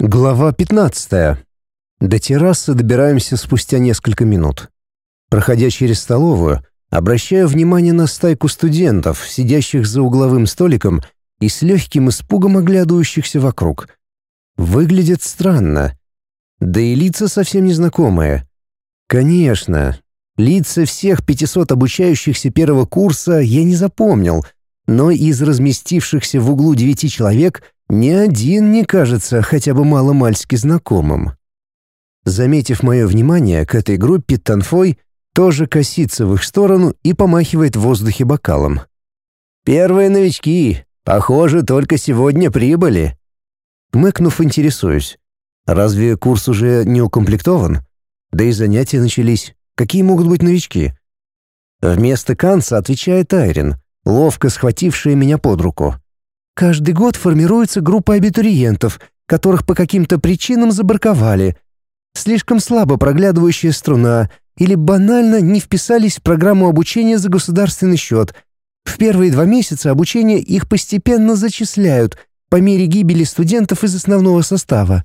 Глава 15. До террасы добираемся спустя несколько минут. Проходя через столовую, обращаю внимание на стайку студентов, сидящих за угловым столиком и с легким испугом оглядывающихся вокруг. Выглядят странно. Да и лица совсем незнакомые. Конечно, лица всех 500 обучающихся первого курса я не запомнил, но из разместившихся в углу девяти человек — ни один не кажется хотя бы мало-мальски знакомым. Заметив мое внимание к этой группе, Танфой тоже косится в их сторону и помахивает в воздухе бокалом. «Первые новички. Похоже, только сегодня прибыли». Мыкнув, интересуюсь. «Разве курс уже не укомплектован? Да и занятия начались. Какие могут быть новички?» Вместо Канца отвечает Айрин, ловко схватившая меня под руку. Каждый год формируется группа абитуриентов, которых по каким-то причинам забарковали. Слишком слабо проглядывающая струна или банально не вписались в программу обучения за государственный счет. В первые два месяца обучения их постепенно зачисляют по мере гибели студентов из основного состава.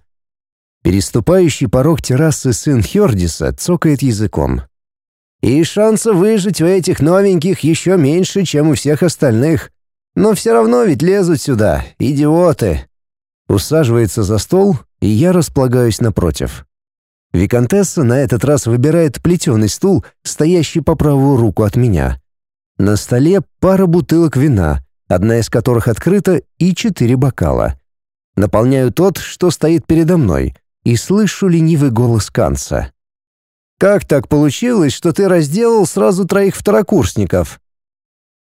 Переступающий порог террасы сын Хёрдиса цокает языком. «И шанса выжить у этих новеньких еще меньше, чем у всех остальных. Но все равно ведь лезут сюда, идиоты. Усаживается за стол, и я располагаюсь напротив. Викантесса на этот раз выбирает плетеный стул, стоящий по правую руку от меня. На столе пара бутылок вина, одна из которых открыта, и четыре бокала. Наполняю тот, что стоит передо мной, и слышу ленивый голос Канца. «Как так получилось, что ты разделал сразу троих второкурсников?»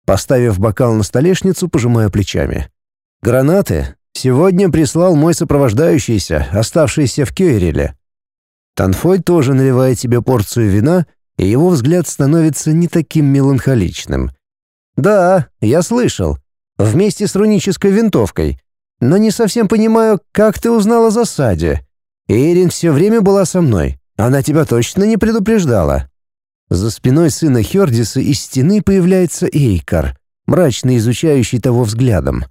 Поставив бокал на столешницу, пожимаю плечами. «Гранаты сегодня прислал мой сопровождающийся, оставшийся в Кёйреле». Танфой тоже наливает себе порцию вина, и его взгляд становится не таким меланхоличным. «Да, я слышал. Вместе с рунической винтовкой. Но не совсем понимаю, как ты узнала о засаде. Эйрин все время была со мной. Она тебя точно не предупреждала». За спиной сына Хердиса из стены появляется Эйкар, мрачно изучающий того взглядом.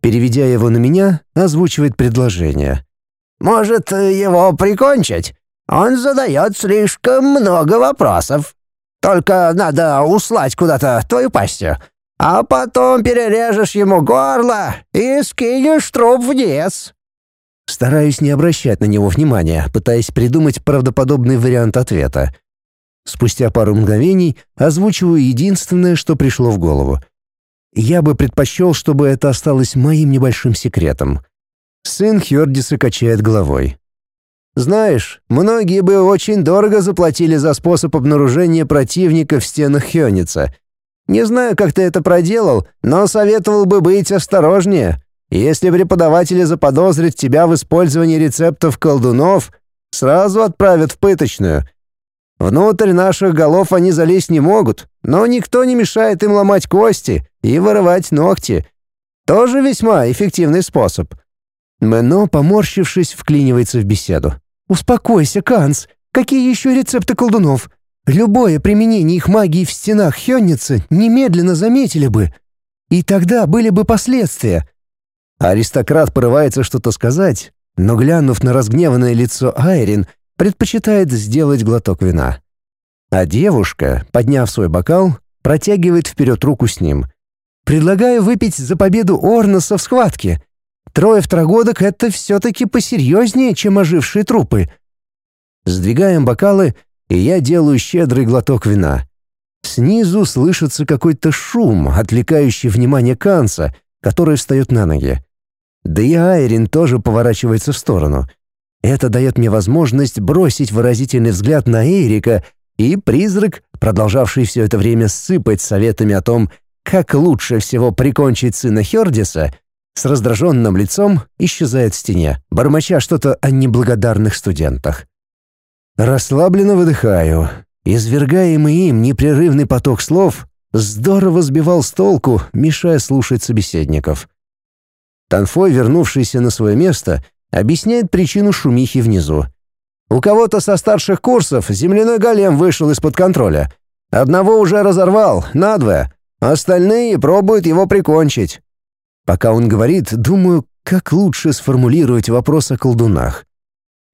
Переведя его на меня, озвучивает предложение. «Может, его прикончить? Он задает слишком много вопросов. Только надо услать куда-то твою пастью, а потом перережешь ему горло и скинешь труп вниз». Стараюсь не обращать на него внимания, пытаясь придумать правдоподобный вариант ответа — Спустя пару мгновений озвучиваю единственное, что пришло в голову. Я бы предпочел, чтобы это осталось моим небольшим секретом. Сын Хьордиса качает головой. Знаешь, многие бы очень дорого заплатили за способ обнаружения противника в стенах Хёница. Не знаю, как ты это проделал, но советовал бы быть осторожнее. Если преподаватели заподозрят тебя в использовании рецептов колдунов, сразу отправят в пыточную — Внутрь наших голов они залезть не могут, но никто не мешает им ломать кости и вырывать ногти. Тоже весьма эффективный способ. Мэно, поморщившись, вклинивается в беседу. «Успокойся, Канц. Какие еще рецепты колдунов? Любое применение их магии в стенах Хённицы немедленно заметили бы. И тогда были бы последствия». Аристократ порывается что-то сказать, но, глянув на разгневанное лицо Айрин, предпочитает сделать глоток вина. А девушка, подняв свой бокал, протягивает вперед руку с ним. «Предлагаю выпить за победу Орнаса в схватке. Трое второгодок — это все-таки посерьезнее, чем ожившие трупы». Сдвигаем бокалы, и я делаю щедрый глоток вина. Снизу слышится какой-то шум, отвлекающий внимание Канца, который встает на ноги. Да и Айрин тоже поворачивается в сторону — это дает мне возможность бросить выразительный взгляд на Эрика, и призрак, продолжавший все это время сыпать советами о том, как лучше всего прикончить сына Хердиса, с раздраженным лицом исчезает в стене, бормоча что-то о неблагодарных студентах. Расслабленно выдыхаю. Извергаемый им непрерывный поток слов здорово сбивал с толку, мешая слушать собеседников. Танфой, вернувшийся на свое место, Объясняет причину шумихи внизу. У кого-то со старших курсов земляной голем вышел из-под контроля. Одного уже разорвал, надвое. Остальные пробуют его прикончить. Пока он говорит, думаю, как лучше сформулировать вопрос о колдунах.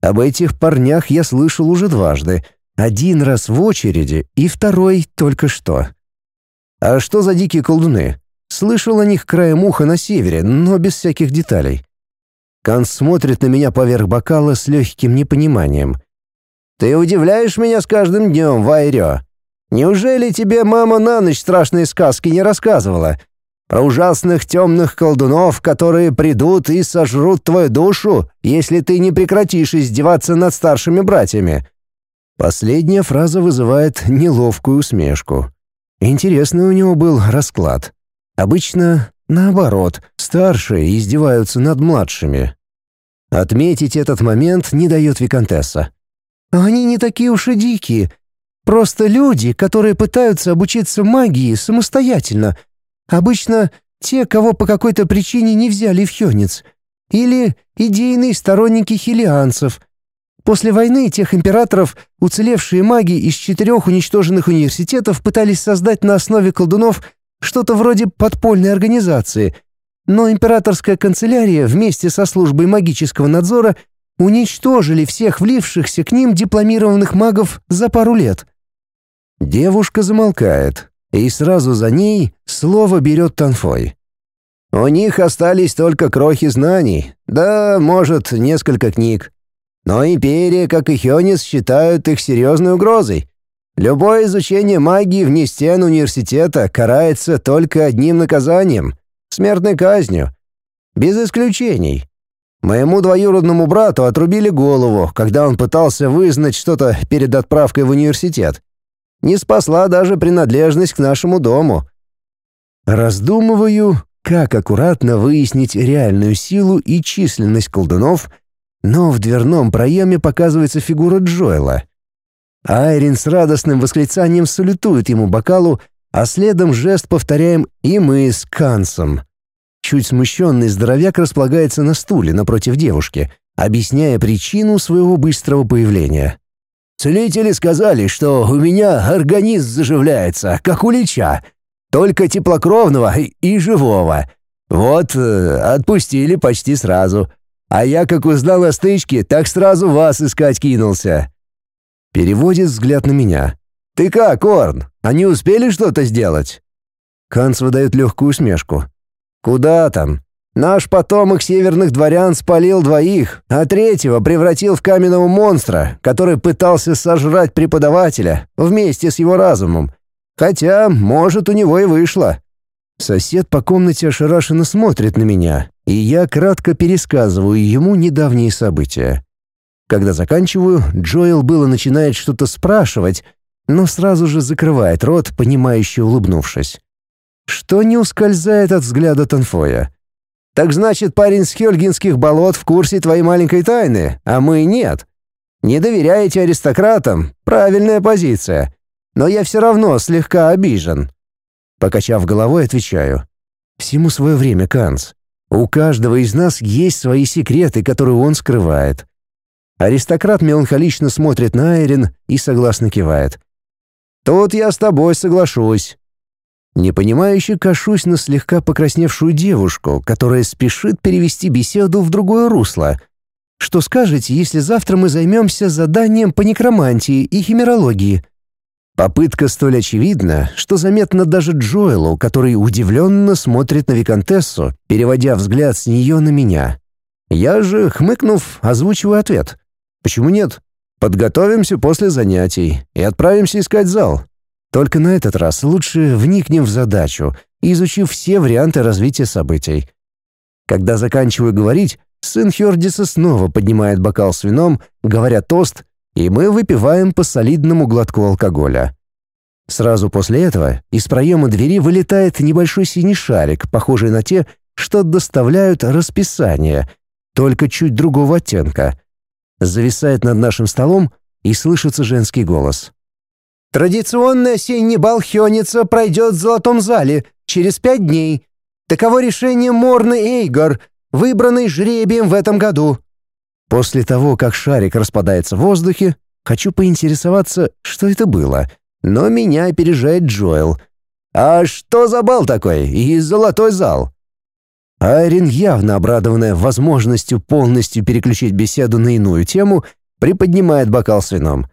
Об этих парнях я слышал уже дважды. Один раз в очереди и второй только что. А что за дикие колдуны? Слышал о них краем уха на севере, но без всяких деталей. Канс смотрит на меня поверх бокала с легким непониманием. «Ты удивляешь меня с каждым днем, Вайрё. Неужели тебе мама на ночь страшные сказки не рассказывала? Про ужасных темных колдунов, которые придут и сожрут твою душу, если ты не прекратишь издеваться над старшими братьями?» Последняя фраза вызывает неловкую усмешку. Интересный у него был расклад. Обычно наоборот, старшие издеваются над младшими. Отметить этот момент не дает Викантесса. «Они не такие уж и дикие. Просто люди, которые пытаются обучиться магии самостоятельно. Обычно те, кого по какой-то причине не взяли в Хёнец. Или идейные сторонники хилианцев. После войны тех императоров уцелевшие маги из четырех уничтоженных университетов пытались создать на основе колдунов что-то вроде подпольной организации, но императорская канцелярия вместе со службой магического надзора уничтожили всех влившихся к ним дипломированных магов за пару лет. Девушка замолкает, и сразу за ней слово берет Танфой. У них остались только крохи знаний, да, может, несколько книг. Но Империя, как и Хёнис, считают их серьезной угрозой. Любое изучение магии вне стен университета карается только одним наказанием — смертной казнью. Без исключений. Моему двоюродному брату отрубили голову, когда он пытался вызнать что-то перед отправкой в университет. Не спасла даже принадлежность к нашему дому. Раздумываю, как аккуратно выяснить реальную силу и численность колдунов, но в дверном проеме показывается фигура Джоэла — Айрин с радостным восклицанием салютует ему бокалу, а следом жест повторяем и мы с Кансом. Чуть смущенный здоровяк располагается на стуле напротив девушки, объясняя причину своего быстрого появления. «Целители сказали, что у меня организм заживляется, как у лича, только теплокровного и живого. Вот, э, отпустили почти сразу. А я, как узнал о стычке, так сразу вас искать кинулся. Переводит взгляд на меня. «Ты как, Орн? Они успели что-то сделать?» Канц выдает легкую усмешку. «Куда там? Наш потомок северных дворян спалил двоих, а третьего превратил в каменного монстра, который пытался сожрать преподавателя вместе с его разумом. Хотя, может, у него и вышло». Сосед по комнате ошарашенно смотрит на меня, и я кратко пересказываю ему недавние события. Когда заканчиваю, Джоэл было начинает что-то спрашивать, но сразу же закрывает рот, понимающе улыбнувшись. Что не ускользает от взгляда Танфоя. «Так значит, парень с Хельгинских болот в курсе твоей маленькой тайны, а мы нет. Не доверяете аристократам? Правильная позиция. Но я все равно слегка обижен». Покачав головой, отвечаю. «Всему свое время, Канц. У каждого из нас есть свои секреты, которые он скрывает. Аристократ меланхолично смотрит на Айрин и согласно кивает. «Тут я с тобой соглашусь». Непонимающе кашусь на слегка покрасневшую девушку, которая спешит перевести беседу в другое русло. «Что скажете, если завтра мы займемся заданием по некромантии и химерологии?» Попытка столь очевидна, что заметно даже Джоэлу, который удивленно смотрит на Викантессу, переводя взгляд с нее на меня. Я же, хмыкнув, озвучиваю ответ. Почему нет? Подготовимся после занятий и отправимся искать зал. Только на этот раз лучше вникнем в задачу, изучив все варианты развития событий. Когда заканчиваю говорить, сын Хёрдиса снова поднимает бокал с вином, говоря тост, и мы выпиваем по солидному глотку алкоголя. Сразу после этого из проема двери вылетает небольшой синий шарик, похожий на те, что доставляют расписание, только чуть другого оттенка зависает над нашим столом, и слышится женский голос. «Традиционный осенний бал Хёница пройдет в Золотом зале через пять дней. Таково решение Морны Эйгор, выбранный жребием в этом году». После того, как шарик распадается в воздухе, хочу поинтересоваться, что это было, но меня опережает Джоэл. «А что за бал такой и золотой зал?» Айрин, явно обрадованная возможностью полностью переключить беседу на иную тему, приподнимает бокал с вином.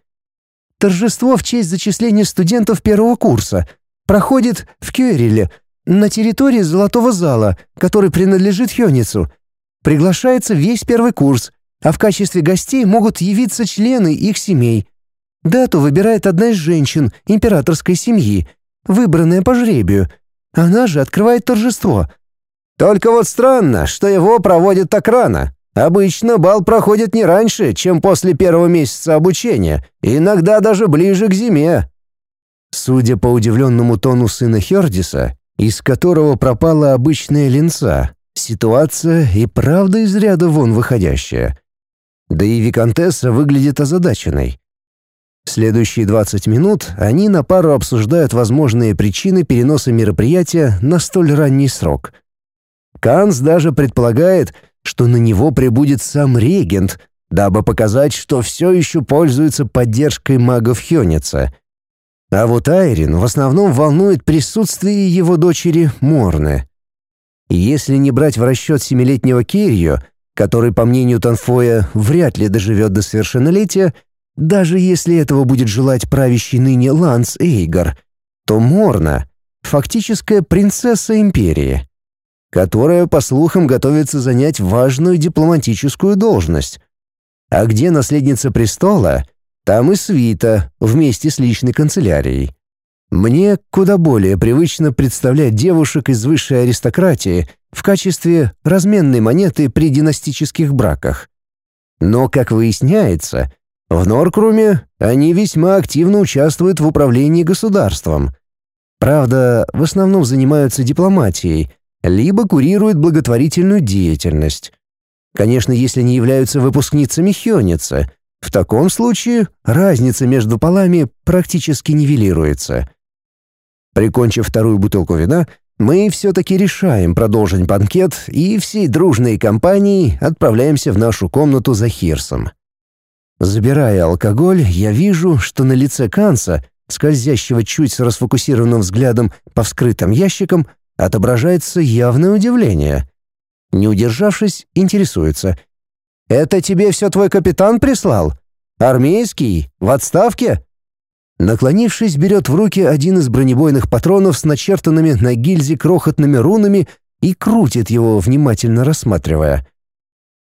Торжество в честь зачисления студентов первого курса проходит в Кюэриле, на территории Золотого зала, который принадлежит Хёницу. Приглашается весь первый курс, а в качестве гостей могут явиться члены их семей. Дату выбирает одна из женщин императорской семьи, выбранная по жребию. Она же открывает торжество. Только вот странно, что его проводят так рано. Обычно бал проходит не раньше, чем после первого месяца обучения, иногда даже ближе к зиме. Судя по удивленному тону сына Хердиса, из которого пропала обычная линца, ситуация и правда из ряда вон выходящая. Да и виконтесса выглядит озадаченной. Следующие 20 минут они на пару обсуждают возможные причины переноса мероприятия на столь ранний срок. Канс даже предполагает, что на него прибудет сам регент, дабы показать, что все еще пользуется поддержкой магов Хёница. А вот Айрин в основном волнует присутствие его дочери Морны. Если не брать в расчет семилетнего Кирью, который, по мнению Танфоя, вряд ли доживет до совершеннолетия, даже если этого будет желать правящий ныне Ланс Эйгар, то Морна — фактическая принцесса империи которая, по слухам, готовится занять важную дипломатическую должность. А где наследница престола, там и свита вместе с личной канцелярией. Мне куда более привычно представлять девушек из высшей аристократии в качестве разменной монеты при династических браках. Но, как выясняется, в Норкруме они весьма активно участвуют в управлении государством. Правда, в основном занимаются дипломатией — либо курируют благотворительную деятельность. Конечно, если не являются выпускницами Хёница, в таком случае разница между полами практически нивелируется. Прикончив вторую бутылку вина, мы все-таки решаем продолжить банкет и всей дружной компанией отправляемся в нашу комнату за Хирсом. Забирая алкоголь, я вижу, что на лице Канса, скользящего чуть с расфокусированным взглядом по вскрытым ящикам, отображается явное удивление. Не удержавшись, интересуется. «Это тебе все твой капитан прислал? Армейский? В отставке?» Наклонившись, берет в руки один из бронебойных патронов с начертанными на гильзе крохотными рунами и крутит его, внимательно рассматривая.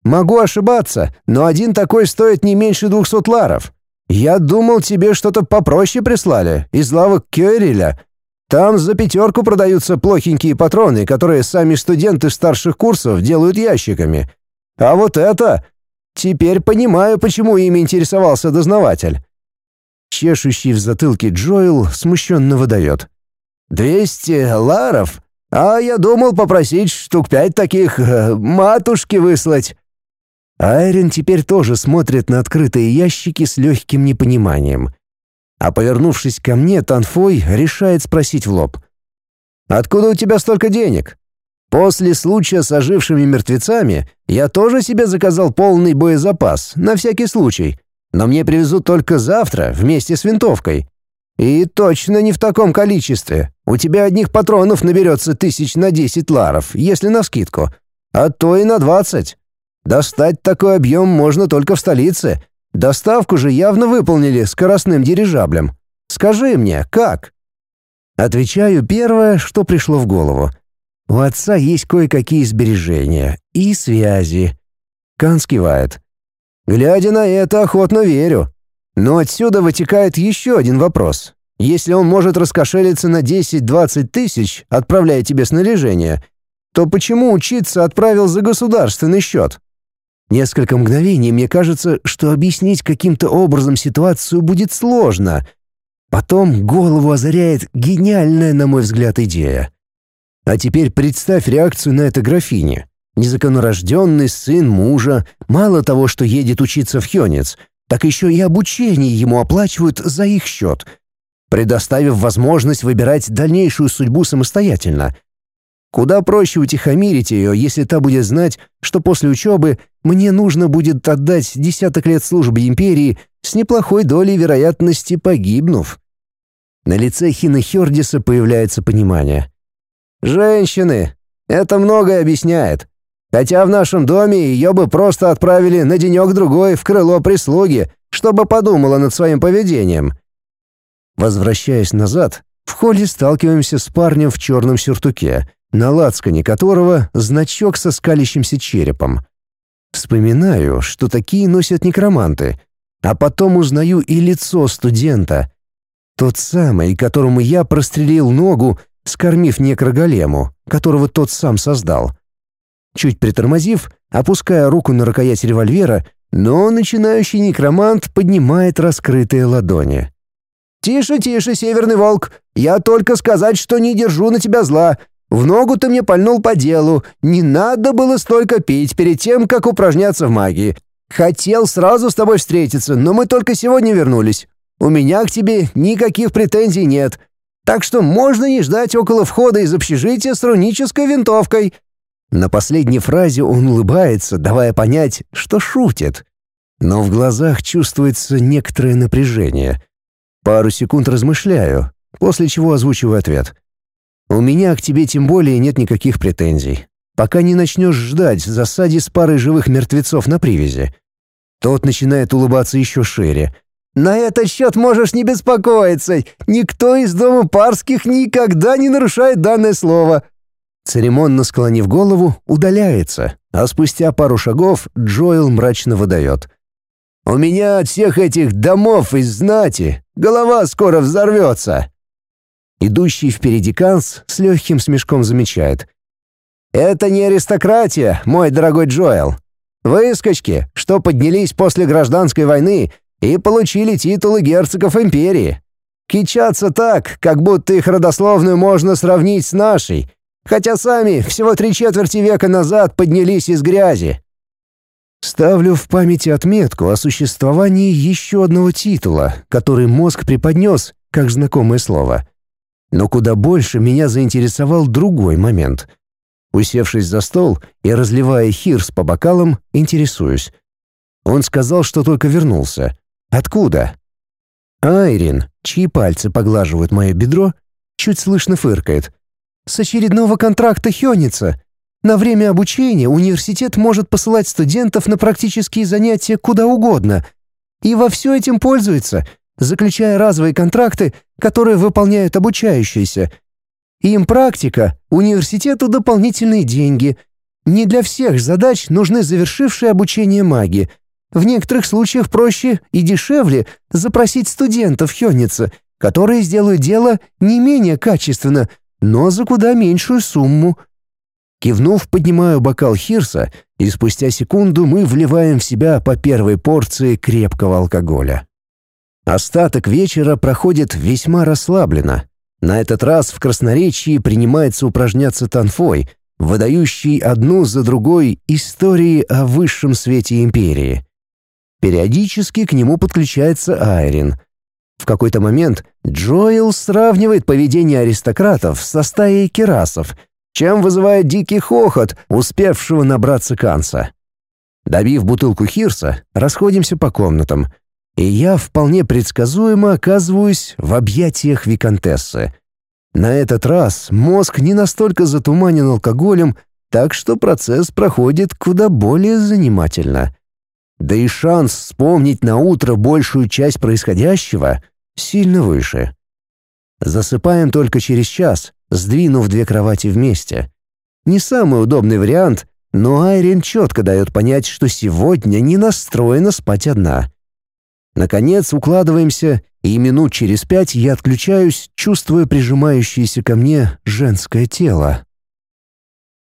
«Могу ошибаться, но один такой стоит не меньше двухсот ларов. Я думал, тебе что-то попроще прислали, из лавок Кёриля. Там за пятерку продаются плохенькие патроны, которые сами студенты старших курсов делают ящиками. А вот это... Теперь понимаю, почему ими интересовался дознаватель. Чешущий в затылке Джоэл смущенно выдает. «Двести ларов? А я думал попросить штук пять таких э, матушки выслать». Айрин теперь тоже смотрит на открытые ящики с легким непониманием. А повернувшись ко мне, Танфой решает спросить в лоб. «Откуда у тебя столько денег?» После случая с ожившими мертвецами я тоже себе заказал полный боезапас, на всякий случай. Но мне привезут только завтра, вместе с винтовкой. И точно не в таком количестве. У тебя одних патронов наберется тысяч на десять ларов, если на скидку. А то и на двадцать. Достать такой объем можно только в столице, Доставку же явно выполнили скоростным дирижаблем. Скажи мне, как?» Отвечаю первое, что пришло в голову. У отца есть кое-какие сбережения и связи. Кан скивает. Глядя на это, охотно верю. Но отсюда вытекает еще один вопрос. Если он может раскошелиться на 10-20 тысяч, отправляя тебе снаряжение, то почему учиться отправил за государственный счет? Несколько мгновений мне кажется, что объяснить каким-то образом ситуацию будет сложно. Потом голову озаряет гениальная, на мой взгляд, идея. А теперь представь реакцию на это графине. Незаконнорожденный сын мужа, мало того, что едет учиться в Хёнец, так еще и обучение ему оплачивают за их счет, предоставив возможность выбирать дальнейшую судьбу самостоятельно — Куда проще утихомирить ее, если та будет знать, что после учебы мне нужно будет отдать десяток лет службы империи с неплохой долей вероятности погибнув. На лице Хина Хердиса появляется понимание. «Женщины! Это многое объясняет. Хотя в нашем доме ее бы просто отправили на денек-другой в крыло прислуги, чтобы подумала над своим поведением. Возвращаясь назад, в холле сталкиваемся с парнем в черном сюртуке, на лацкане которого значок со скалящимся черепом. Вспоминаю, что такие носят некроманты, а потом узнаю и лицо студента. Тот самый, которому я прострелил ногу, скормив некроголему, которого тот сам создал. Чуть притормозив, опуская руку на рукоять револьвера, но начинающий некромант поднимает раскрытые ладони. «Тише, тише, Северный Волк! Я только сказать, что не держу на тебя зла. В ногу ты мне пальнул по делу. Не надо было столько пить перед тем, как упражняться в магии. Хотел сразу с тобой встретиться, но мы только сегодня вернулись. У меня к тебе никаких претензий нет. Так что можно не ждать около входа из общежития с рунической винтовкой». На последней фразе он улыбается, давая понять, что шутит. Но в глазах чувствуется некоторое напряжение. Пару секунд размышляю, после чего озвучиваю ответ. «У меня к тебе тем более нет никаких претензий. Пока не начнешь ждать в засаде с парой живых мертвецов на привязи». Тот начинает улыбаться еще шире. «На этот счет можешь не беспокоиться. Никто из дома Парских никогда не нарушает данное слово. Церемонно склонив голову, удаляется, а спустя пару шагов Джоэл мрачно выдает. «У меня от всех этих домов из знати голова скоро взорвется!» Идущий впереди Канс с легким смешком замечает. «Это не аристократия, мой дорогой Джоэл. Выскочки, что поднялись после гражданской войны и получили титулы герцогов империи. Кичатся так, как будто их родословную можно сравнить с нашей, хотя сами всего три четверти века назад поднялись из грязи. Ставлю в памяти отметку о существовании еще одного титула, который мозг преподнес, как знакомое слово. Но куда больше меня заинтересовал другой момент. Усевшись за стол и разливая хирс по бокалам, интересуюсь. Он сказал, что только вернулся. Откуда? Айрин, чьи пальцы поглаживают мое бедро, чуть слышно фыркает с очередного контракта Хёница. На время обучения университет может посылать студентов на практические занятия куда угодно. И во все этим пользуется, заключая разовые контракты, которые выполняют обучающиеся. Им практика, университету дополнительные деньги. Не для всех задач нужны завершившие обучение маги. В некоторых случаях проще и дешевле запросить студентов Хёница, которые сделают дело не менее качественно – но за куда меньшую сумму. Кивнув, поднимаю бокал Хирса, и спустя секунду мы вливаем в себя по первой порции крепкого алкоголя. Остаток вечера проходит весьма расслабленно. На этот раз в красноречии принимается упражняться Танфой, выдающий одну за другой истории о высшем свете империи. Периодически к нему подключается Айрин, в какой-то момент Джоэл сравнивает поведение аристократов со стаей керасов, чем вызывает дикий хохот, успевшего набраться Канса. Добив бутылку Хирса, расходимся по комнатам, и я вполне предсказуемо оказываюсь в объятиях виконтессы. На этот раз мозг не настолько затуманен алкоголем, так что процесс проходит куда более занимательно. Да и шанс вспомнить на утро большую часть происходящего сильно выше. Засыпаем только через час, сдвинув две кровати вместе. Не самый удобный вариант, но Айрин четко дает понять, что сегодня не настроена спать одна. Наконец укладываемся, и минут через пять я отключаюсь, чувствуя прижимающееся ко мне женское тело.